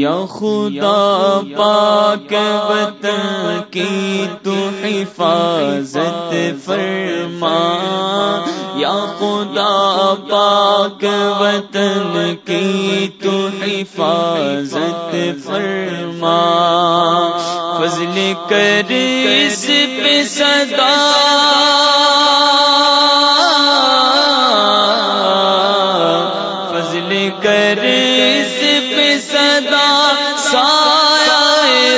یا خدا پاک وطن کی تو حفاظت فرما۔ یا خدا پاک وطن کی تو حفاظت فرما۔ فضل کر اس پہ صدا کر اس پہ صدا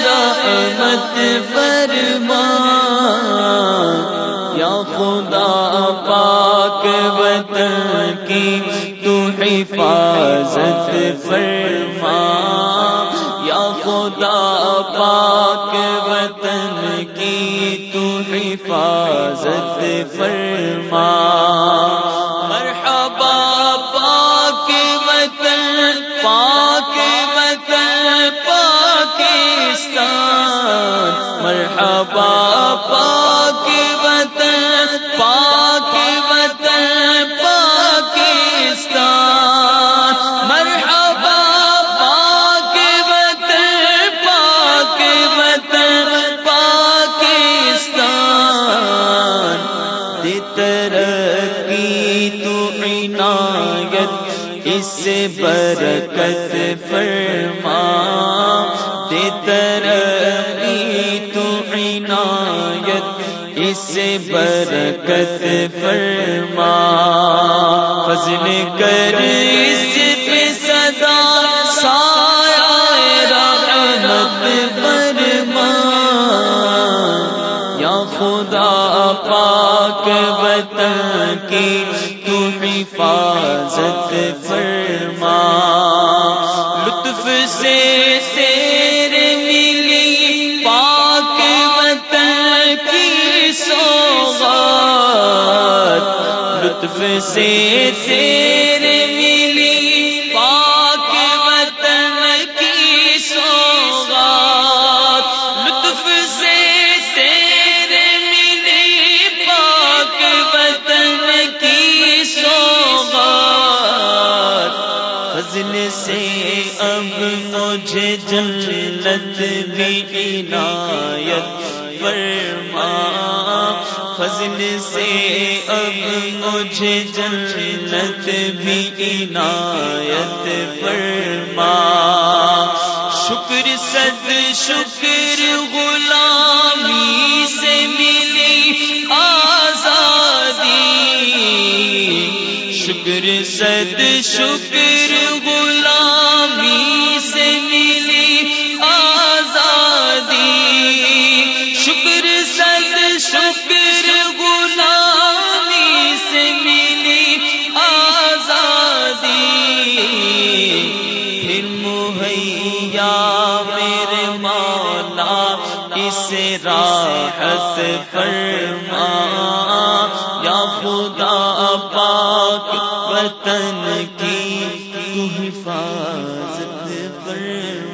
رحمت فرما۔ یا خدا پاک وطن کی تو حفاظت فرما۔ یا خدا پاک وطن کی تو حفاظت فرما۔ اس برکت فرما، دے ترقی تو عنایت، اس برکت فرما۔ فضل کر اس پہ صدا سایہ رحمت فرما۔ یا خدا پاک وطن کی تو حفاظت فرما۔ لطف سے تیرے ملی پاک وطن کی سوغات لطف سے تیرے فضل سے اب مجھے جنت بھی عنایت فرما۔ فضل سے اب مجھے جنت بھی عنایت فرما۔ شکر صد شکر غلامی شکر صد شکر غلامی سے ملی آزادی۔ شکر صد شکر غلامی سے ملی آزادی۔ پھر مہیا میرے مولا، اس راحت فرما۔ حفاظت پر